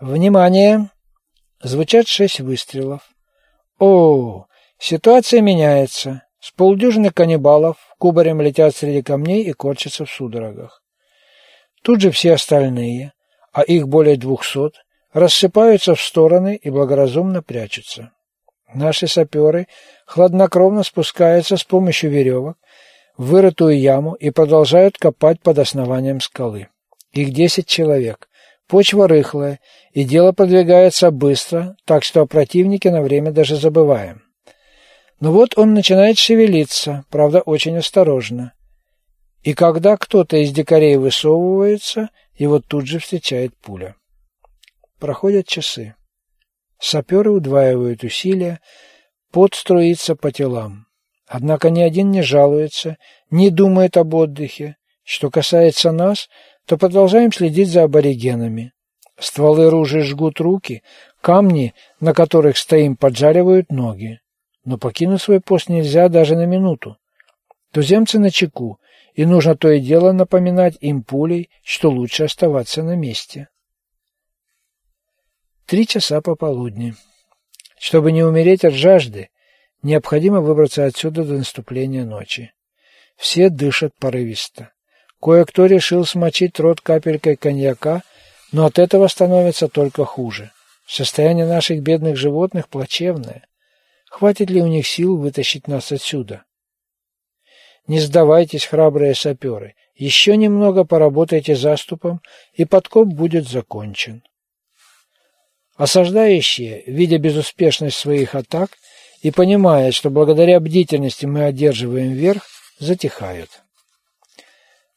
Внимание! Звучат шесть выстрелов. О, ситуация меняется. С полдюжины каннибалов кубарем летят среди камней и корчатся в судорогах. Тут же все остальные, а их более двухсот, рассыпаются в стороны и благоразумно прячутся. Наши саперы хладнокровно спускаются с помощью веревок в вырытую яму и продолжают копать под основанием скалы. Их десять человек. Почва рыхлая, и дело продвигается быстро, так что о противнике на время даже забываем. Но вот он начинает шевелиться, правда, очень осторожно. И когда кто-то из дикарей высовывается, его тут же встречает пуля. Проходят часы. Саперы удваивают усилия, пот струится по телам. Однако ни один не жалуется, не думает об отдыхе. Что касается нас, то продолжаем следить за аборигенами. Стволы ружей жгут руки, камни, на которых стоим, поджаривают ноги. Но покинуть свой пост нельзя даже на минуту. Туземцы на чеку, и нужно то и дело напоминать им пулей, что лучше оставаться на месте. Три часа пополудни. Чтобы не умереть от жажды, необходимо выбраться отсюда до наступления ночи. Все дышат порывисто. Кое-кто решил смочить рот капелькой коньяка, но от этого становится только хуже. Состояние наших бедных животных плачевное. Хватит ли у них сил вытащить нас отсюда? Не сдавайтесь, храбрые саперы. Еще немного поработайте заступом, и подкоп будет закончен. Осаждающие, видя безуспешность своих атак и понимая, что благодаря бдительности мы одерживаем верх, затихают.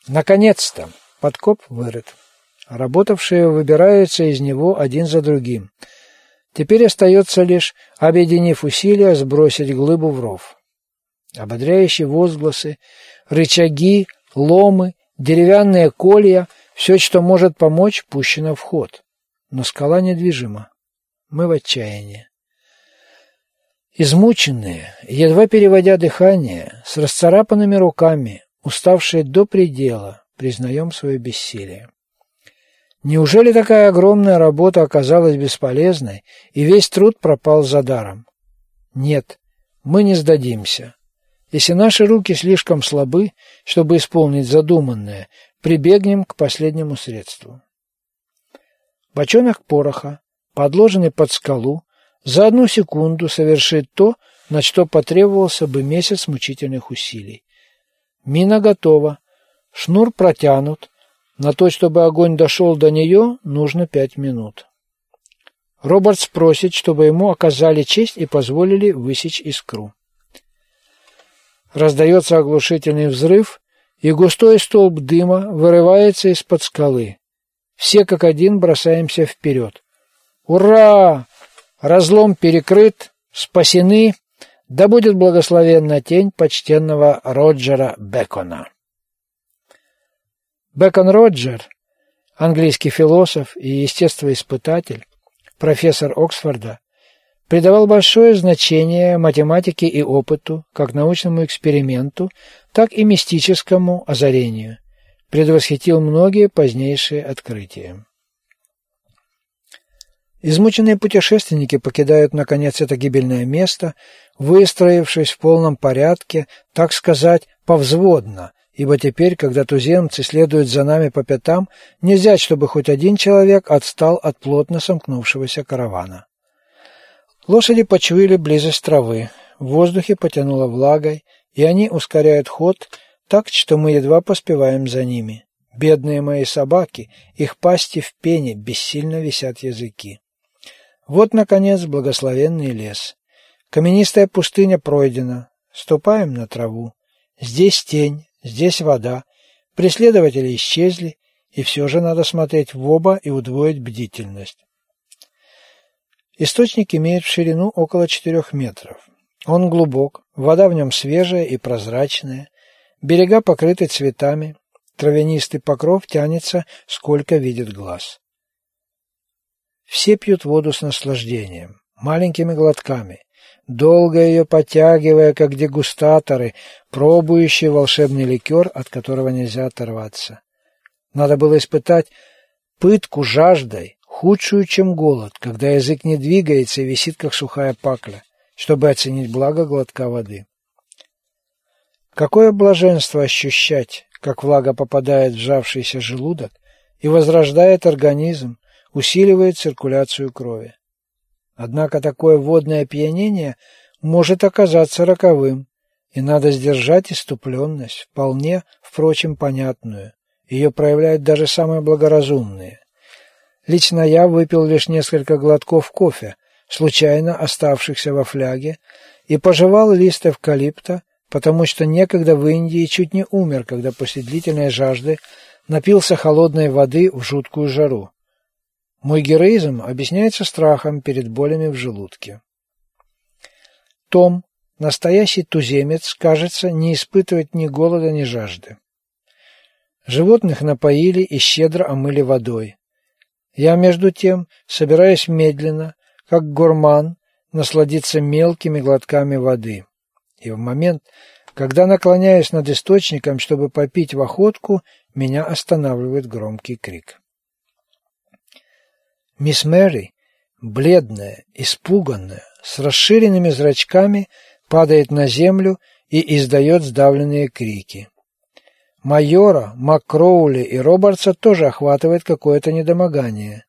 Наконец-то подкоп вырыт. Работавшие выбираются из него один за другим. Теперь остается лишь, объединив усилия, сбросить глыбу в ров. Ободряющие возгласы, рычаги, ломы, деревянные колья — все, что может помочь, пущено в ход но скала недвижима. Мы в отчаянии. Измученные, едва переводя дыхание, с расцарапанными руками, уставшие до предела, признаем свое бессилие. Неужели такая огромная работа оказалась бесполезной, и весь труд пропал за даром? Нет, мы не сдадимся. Если наши руки слишком слабы, чтобы исполнить задуманное, прибегнем к последнему средству. Бочонок пороха, подложенный под скалу, за одну секунду совершит то, на что потребовался бы месяц мучительных усилий. Мина готова, шнур протянут, на то, чтобы огонь дошел до нее, нужно пять минут. Роберт спросит, чтобы ему оказали честь и позволили высечь искру. Раздается оглушительный взрыв, и густой столб дыма вырывается из-под скалы. Все как один бросаемся вперед. Ура! Разлом перекрыт, спасены. Да будет благословенна тень почтенного Роджера Бекона. Бекон Роджер, английский философ и естествоиспытатель, профессор Оксфорда, придавал большое значение математике и опыту, как научному эксперименту, так и мистическому озарению предвосхитил многие позднейшие открытия. Измученные путешественники покидают, наконец, это гибельное место, выстроившись в полном порядке, так сказать, повзводно, ибо теперь, когда туземцы следуют за нами по пятам, нельзя, чтобы хоть один человек отстал от плотно сомкнувшегося каравана. Лошади почуяли близость травы, в воздухе потянуло влагой, и они ускоряют ход, так что мы едва поспеваем за ними. Бедные мои собаки, их пасти в пене, бессильно висят языки. Вот, наконец, благословенный лес. Каменистая пустыня пройдена. Ступаем на траву. Здесь тень, здесь вода. Преследователи исчезли, и все же надо смотреть в оба и удвоить бдительность. Источник имеет ширину около четырех метров. Он глубок, вода в нем свежая и прозрачная, Берега покрыты цветами, травянистый покров тянется, сколько видит глаз. Все пьют воду с наслаждением, маленькими глотками, долго ее потягивая, как дегустаторы, пробующие волшебный ликер, от которого нельзя оторваться. Надо было испытать пытку жаждой, худшую, чем голод, когда язык не двигается и висит, как сухая пакля, чтобы оценить благо глотка воды. Какое блаженство ощущать, как влага попадает в сжавшийся желудок и возрождает организм, усиливает циркуляцию крови. Однако такое водное опьянение может оказаться роковым, и надо сдержать иступленность, вполне, впрочем, понятную. Ее проявляют даже самые благоразумные. Лично я выпил лишь несколько глотков кофе, случайно оставшихся во фляге, и пожевал лист эвкалипта, потому что некогда в Индии чуть не умер, когда после длительной жажды напился холодной воды в жуткую жару. Мой героизм объясняется страхом перед болями в желудке. Том, настоящий туземец, кажется, не испытывать ни голода, ни жажды. Животных напоили и щедро омыли водой. Я, между тем, собираюсь медленно, как гурман, насладиться мелкими глотками воды. И в момент, когда наклоняюсь над источником, чтобы попить в охотку, меня останавливает громкий крик. Мисс Мэри, бледная, испуганная, с расширенными зрачками, падает на землю и издает сдавленные крики. Майора, Маккроули и Робертса тоже охватывает какое-то недомогание.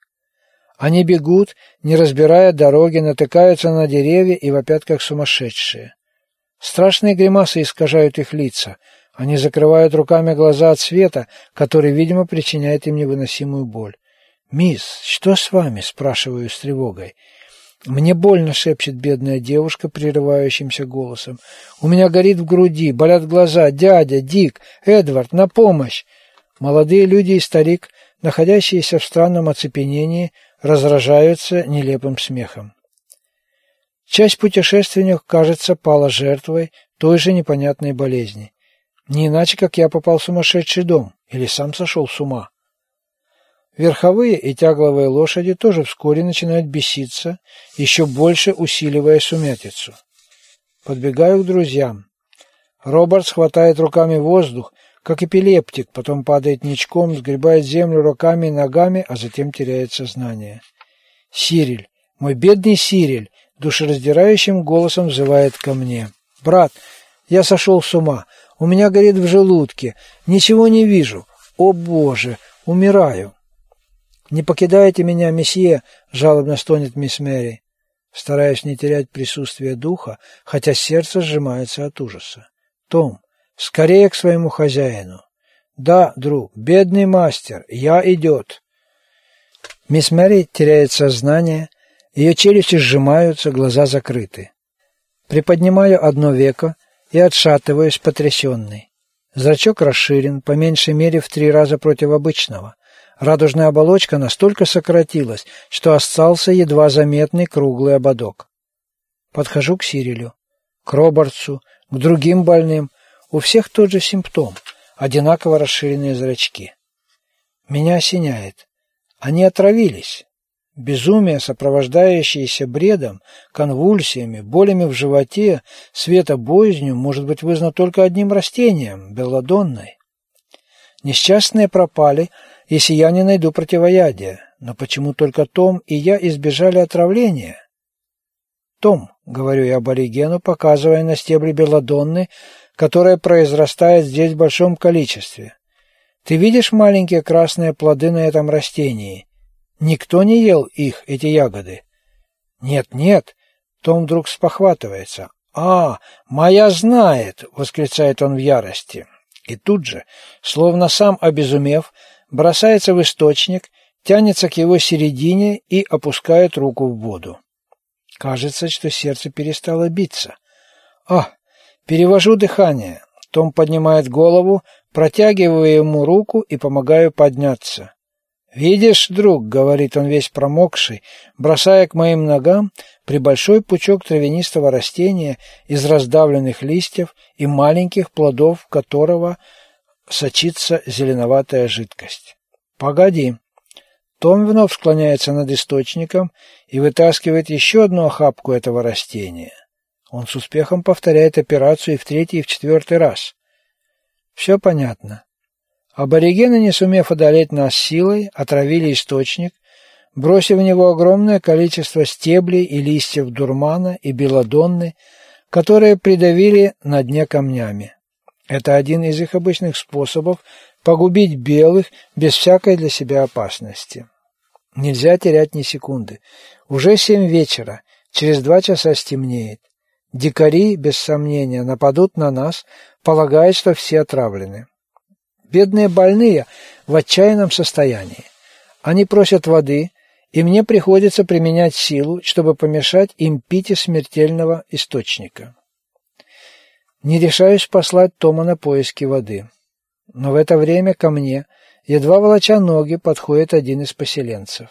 Они бегут, не разбирая дороги, натыкаются на деревья и вопят как сумасшедшие. Страшные гримасы искажают их лица. Они закрывают руками глаза от света, который, видимо, причиняет им невыносимую боль. «Мисс, что с вами?» – спрашиваю с тревогой. «Мне больно», – шепчет бедная девушка прерывающимся голосом. «У меня горит в груди, болят глаза. Дядя, Дик, Эдвард, на помощь!» Молодые люди и старик, находящиеся в странном оцепенении, разражаются нелепым смехом. Часть путешественников, кажется, пала жертвой той же непонятной болезни. Не иначе, как я попал в сумасшедший дом или сам сошел с ума. Верховые и тягловые лошади тоже вскоре начинают беситься, еще больше усиливая сумятицу. Подбегаю к друзьям. Роберт хватает руками воздух, как эпилептик, потом падает ничком, сгребает землю руками и ногами, а затем теряет сознание. Сириль, мой бедный Сириль, душераздирающим голосом взывает ко мне. «Брат, я сошел с ума. У меня горит в желудке. Ничего не вижу. О, Боже, умираю!» «Не покидайте меня, месье!» — жалобно стонет мисс Мэри, стараясь не терять присутствие духа, хотя сердце сжимается от ужаса. «Том, скорее к своему хозяину!» «Да, друг, бедный мастер, я идет!» Мисс Мэри теряет сознание, ее челюсти сжимаются, глаза закрыты. Приподнимаю одно веко и отшатываюсь потрясенный. Зрачок расширен, по меньшей мере в три раза против обычного. Радужная оболочка настолько сократилась, что остался едва заметный круглый ободок. Подхожу к Сирилю, к Робертсу, к другим больным. У всех тот же симптом – одинаково расширенные зрачки. Меня осеняет. Они отравились. Безумие, сопровождающееся бредом, конвульсиями, болями в животе, светобоязнью, может быть вызвано только одним растением – белладонной. Несчастные пропали, если я не найду противоядия, но почему только Том и я избежали отравления? Том, говорю я аборигену, показывая на стебли белладонны, которая произрастает здесь в большом количестве. Ты видишь маленькие красные плоды на этом растении? Никто не ел их, эти ягоды. Нет, нет, Том вдруг спохватывается. А, моя знает, восклицает он в ярости. И тут же, словно сам обезумев, бросается в источник, тянется к его середине и опускает руку в воду. Кажется, что сердце перестало биться. А, перевожу дыхание. Том поднимает голову, протягиваю ему руку и помогаю подняться. «Видишь, друг», — говорит он весь промокший, бросая к моим ногам прибольшой пучок травянистого растения из раздавленных листьев и маленьких плодов которого сочится зеленоватая жидкость. «Погоди». Том вновь склоняется над источником и вытаскивает еще одну охапку этого растения. Он с успехом повторяет операцию и в третий, и в четвертый раз. Все понятно. Аборигены, не сумев одолеть нас силой, отравили источник, бросив в него огромное количество стеблей и листьев дурмана и белодонны, которые придавили на дне камнями. Это один из их обычных способов погубить белых без всякой для себя опасности. Нельзя терять ни секунды. Уже семь вечера, через два часа стемнеет. Дикари, без сомнения, нападут на нас, полагая, что все отравлены. Бедные больные в отчаянном состоянии. Они просят воды, и мне приходится применять силу, чтобы помешать им пить из смертельного источника. Не решаюсь послать Тома на поиски воды. Но в это время ко мне, едва волоча ноги, подходит один из поселенцев.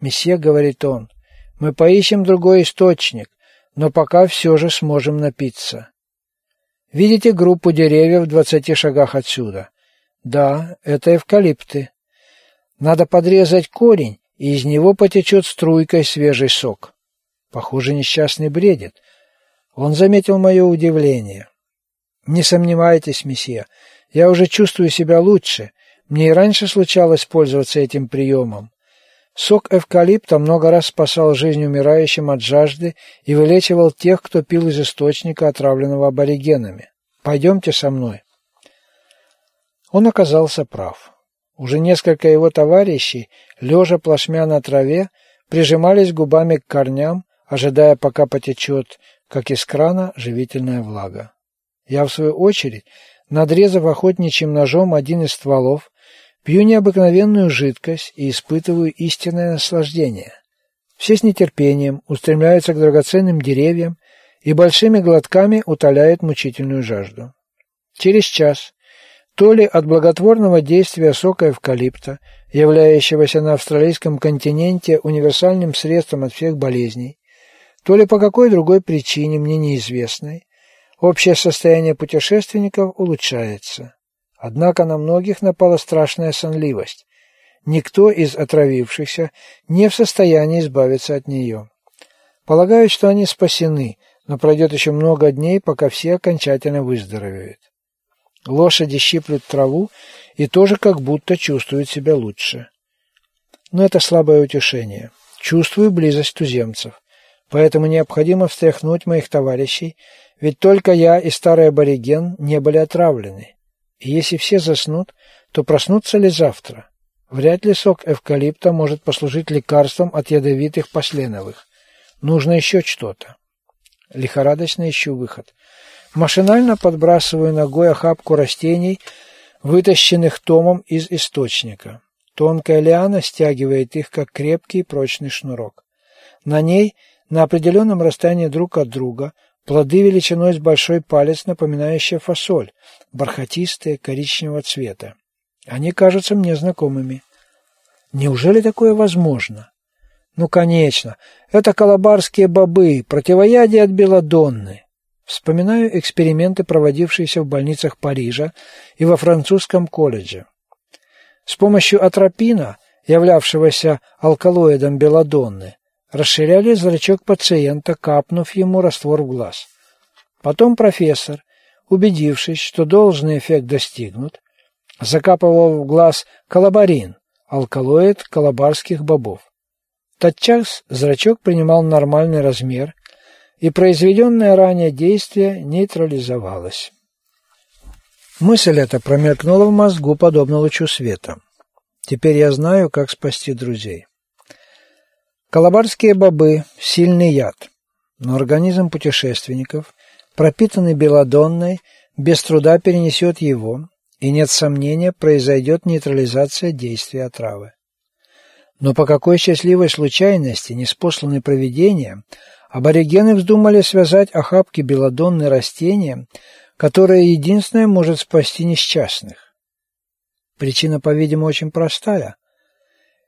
«Месье», — говорит он, — «мы поищем другой источник, но пока все же сможем напиться. Видите группу деревьев в двадцати шагах отсюда? Да, это эвкалипты. Надо подрезать корень, и из него потечет струйкой свежий сок. Похоже, несчастный бредит. Он заметил мое удивление. «Не сомневайтесь, месье, я уже чувствую себя лучше. Мне и раньше случалось пользоваться этим приемом. Сок эвкалипта много раз спасал жизнь умирающим от жажды и вылечивал тех, кто пил из источника, отравленного аборигенами. Пойдемте со мной». Он оказался прав. Уже несколько его товарищей, лежа плашмя на траве, прижимались губами к корням, ожидая, пока потечет, как из крана, живительная влага. Я, в свою очередь, надрезав охотничьим ножом один из стволов, пью необыкновенную жидкость и испытываю истинное наслаждение. Все с нетерпением устремляются к драгоценным деревьям и большими глотками утоляют мучительную жажду. Через час то ли от благотворного действия сока эвкалипта, являющегося на австралийском континенте универсальным средством от всех болезней, то ли по какой другой причине, мне неизвестной, общее состояние путешественников улучшается. Однако на многих напала страшная сонливость. Никто из отравившихся не в состоянии избавиться от нее. Полагаю, что они спасены, но пройдет еще много дней, пока все окончательно выздоровеют. Лошади щиплют траву и тоже как будто чувствуют себя лучше. Но это слабое утешение. Чувствую близость туземцев. Поэтому необходимо встряхнуть моих товарищей, ведь только я и старый абориген не были отравлены. И если все заснут, то проснутся ли завтра? Вряд ли сок эвкалипта может послужить лекарством от ядовитых посленовых. Нужно еще что-то. Лихорадочно ищу выход. Машинально подбрасываю ногой охапку растений, вытащенных томом из источника. Тонкая лиана стягивает их, как крепкий прочный шнурок. На ней, на определенном расстоянии друг от друга, плоды величиной с большой палец, напоминающие фасоль, бархатистые, коричневого цвета. Они кажутся мне знакомыми. Неужели такое возможно? Ну, конечно, это колобарские бобы, противоядие от белодонны. Вспоминаю эксперименты, проводившиеся в больницах Парижа и во французском колледже. С помощью атропина, являвшегося алкалоидом белодонны, расширяли зрачок пациента, капнув ему раствор в глаз. Потом профессор, убедившись, что должный эффект достигнут, закапывал в глаз колобарин, алкалоид колобарских бобов. Тотчас зрачок принимал нормальный размер, и произведенное ранее действие нейтрализовалось. Мысль эта промелькнула в мозгу, подобно лучу света. Теперь я знаю, как спасти друзей. Колобарские бобы – сильный яд, но организм путешественников, пропитанный белодонной, без труда перенесет его, и нет сомнения, произойдет нейтрализация действия отравы. Но по какой счастливой случайности, неспосланной провидением, Аборигены вздумали связать охапки белодонны растения, которое единственное может спасти несчастных. Причина, по-видимому, очень простая.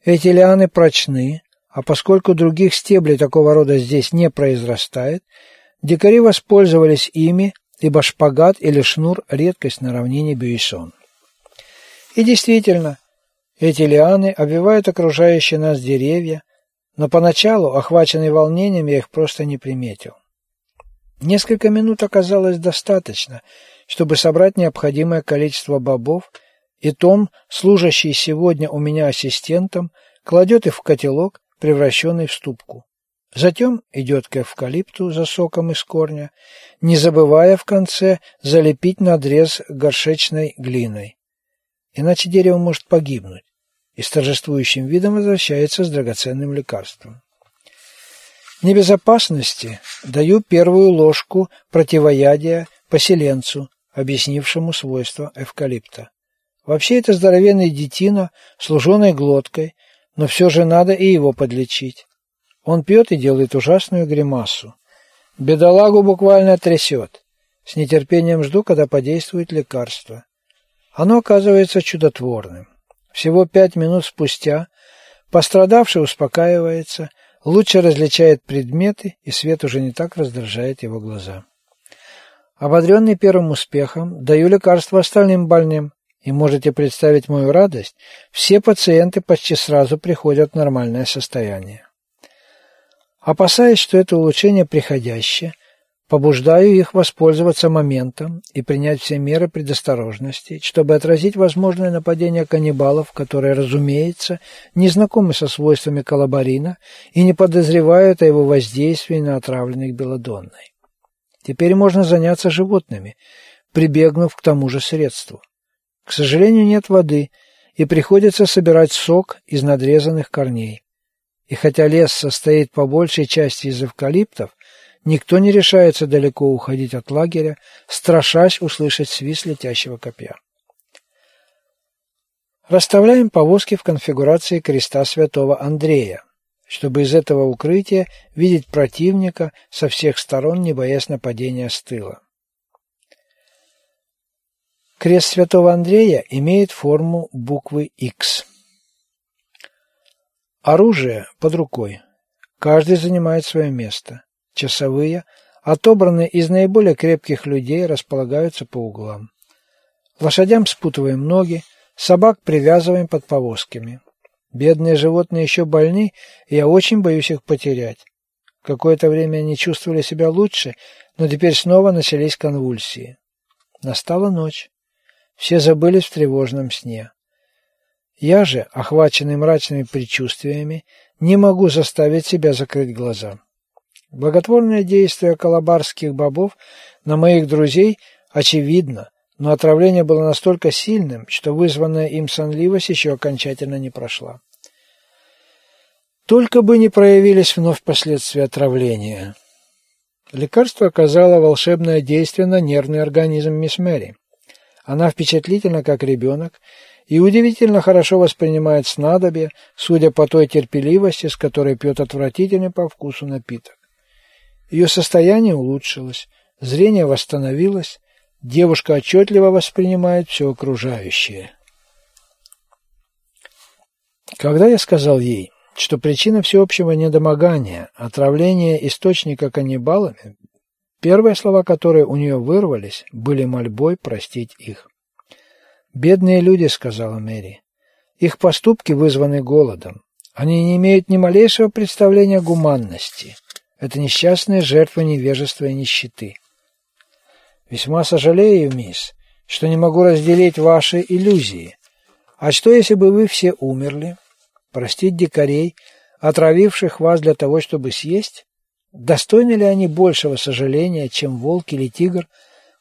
Эти лианы прочны, а поскольку других стеблей такого рода здесь не произрастает, дикари воспользовались ими, ибо шпагат или шнур – редкость на равнине Бюйсон. И действительно, эти лианы обвивают окружающие нас деревья, но поначалу, охваченный волнением, я их просто не приметил. Несколько минут оказалось достаточно, чтобы собрать необходимое количество бобов, и Том, служащий сегодня у меня ассистентом, кладет их в котелок, превращенный в ступку. Затем идет к эвкалипту за соком из корня, не забывая в конце залепить надрез горшечной глиной. Иначе дерево может погибнуть, и с торжествующим видом возвращается с драгоценным лекарством. Небезопасности даю первую ложку противоядия поселенцу, объяснившему свойства эвкалипта. Вообще это здоровенный детина с глоткой, но все же надо и его подлечить. Он пьет и делает ужасную гримасу. Бедолагу буквально трясет. С нетерпением жду, когда подействует лекарство. Оно оказывается чудотворным. Всего пять минут спустя пострадавший успокаивается, лучше различает предметы, и свет уже не так раздражает его глаза. Ободренный первым успехом, даю лекарство остальным больным, и можете представить мою радость, все пациенты почти сразу приходят в нормальное состояние. Опасаясь, что это улучшение приходящее, побуждаю их воспользоваться моментом и принять все меры предосторожности, чтобы отразить возможное нападение каннибалов, которые, разумеется, не знакомы со свойствами колобарина и не подозревают о его воздействии на отравленных белодонной. Теперь можно заняться животными, прибегнув к тому же средству. К сожалению, нет воды, и приходится собирать сок из надрезанных корней. И хотя лес состоит по большей части из эвкалиптов, никто не решается далеко уходить от лагеря, страшась услышать свист летящего копья. Расставляем повозки в конфигурации креста святого Андрея, чтобы из этого укрытия видеть противника со всех сторон, не боясь нападения с тыла. Крест Святого Андрея имеет форму буквы X. Оружие под рукой. Каждый занимает свое место. Часовые, отобранные из наиболее крепких людей, располагаются по углам. Лошадям спутываем ноги, собак привязываем под повозками. Бедные животные еще больны, и я очень боюсь их потерять. Какое-то время они чувствовали себя лучше, но теперь снова начались конвульсии. Настала ночь. Все забылись в тревожном сне. Я же, охваченный мрачными предчувствиями, не могу заставить себя закрыть глаза. Благотворное действие колобарских бобов на моих друзей очевидно, но отравление было настолько сильным, что вызванная им сонливость еще окончательно не прошла. Только бы не проявились вновь последствия отравления. Лекарство оказало волшебное действие на нервный организм мисс Мэри. Она впечатлительна, как ребенок, и удивительно хорошо воспринимает снадобье, судя по той терпеливости, с которой пьет отвратительный по вкусу напиток. Ее состояние улучшилось, зрение восстановилось, девушка отчетливо воспринимает все окружающее. Когда я сказал ей, что причина всеобщего недомогания, отравления источника каннибалами, Первые слова, которые у нее вырвались, были мольбой простить их. «Бедные люди», — сказала Мэри. «Их поступки вызваны голодом. Они не имеют ни малейшего представления о гуманности. Это несчастные жертвы невежества и нищеты. Весьма сожалею, мисс, что не могу разделить ваши иллюзии. А что, если бы вы все умерли? Простить дикарей, отравивших вас для того, чтобы съесть? Достойны ли они большего сожаления, чем волк или тигр,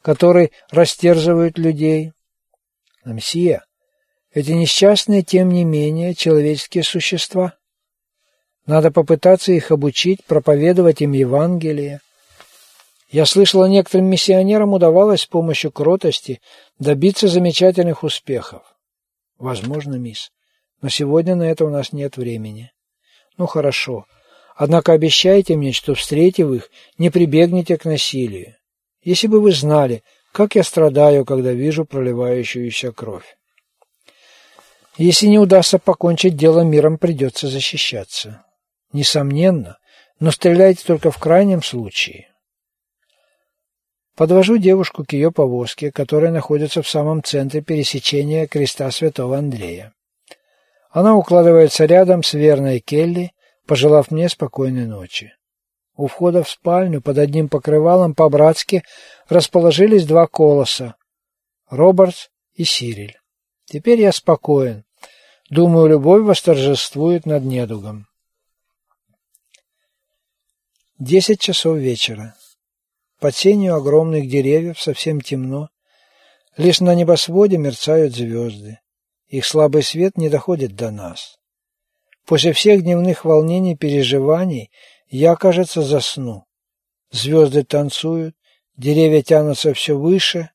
который растерзывают людей? Мсье, эти несчастные, тем не менее, человеческие существа. Надо попытаться их обучить, проповедовать им Евангелие. Я слышала, некоторым миссионерам удавалось с помощью кротости добиться замечательных успехов. Возможно, мисс, но сегодня на это у нас нет времени. Ну, хорошо. Однако обещайте мне, что, встретив их, не прибегнете к насилию. Если бы вы знали, как я страдаю, когда вижу проливающуюся кровь. Если не удастся покончить дело миром, придется защищаться. Несомненно, но стреляйте только в крайнем случае. Подвожу девушку к ее повозке, которая находится в самом центре пересечения креста Святого Андрея. Она укладывается рядом с верной Келли пожелав мне спокойной ночи. У входа в спальню под одним покрывалом по-братски расположились два колоса — Робертс и Сириль. Теперь я спокоен. Думаю, любовь восторжествует над недугом. Десять часов вечера. Под сенью огромных деревьев совсем темно. Лишь на небосводе мерцают звезды. Их слабый свет не доходит до нас. После всех дневных волнений, и переживаний я, кажется, засну. Звезды танцуют, деревья тянутся все выше.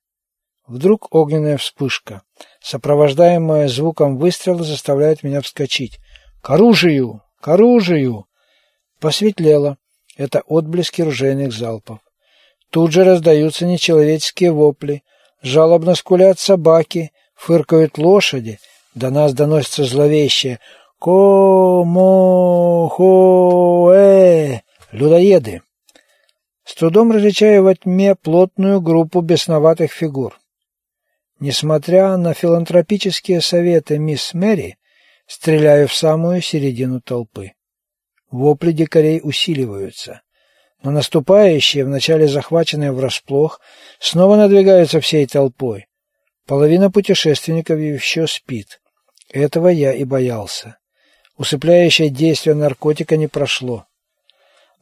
Вдруг огненная вспышка, сопровождаемая звуком выстрела, заставляет меня вскочить. «К оружию! К оружию!» Посветлело. Это отблески ружейных залпов. Тут же раздаются нечеловеческие вопли, жалобно скулят собаки, фыркают лошади. До нас доносится зловещее «Ко-мо-хо-э» людоеды. С трудом различаю во тьме плотную группу бесноватых фигур. Несмотря на филантропические советы мисс Мэри, стреляю в самую середину толпы. Вопли дикарей усиливаются. Но наступающие, вначале захваченные врасплох, снова надвигаются всей толпой. Половина путешественников еще спит. Этого я и боялся. Усыпляющее действие наркотика не прошло.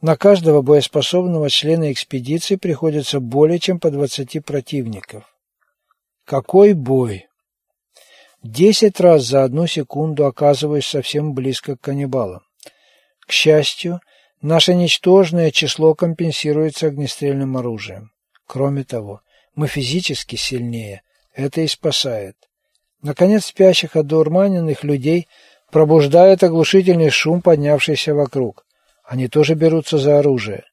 На каждого боеспособного члена экспедиции приходится более чем по 20 противников. Какой бой! Десять раз за одну секунду оказываюсь совсем близко к каннибалам. К счастью, наше ничтожное число компенсируется огнестрельным оружием. Кроме того, мы физически сильнее. Это и спасает. Наконец, спящих одурманенных людей пробуждает оглушительный шум, поднявшийся вокруг. Они тоже берутся за оружие.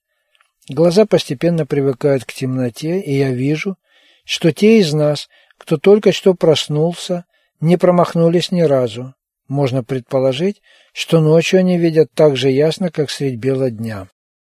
Глаза постепенно привыкают к темноте, и я вижу, что те из нас, кто только что проснулся, не промахнулись ни разу. Можно предположить, что ночью они видят так же ясно, как средь бела дня.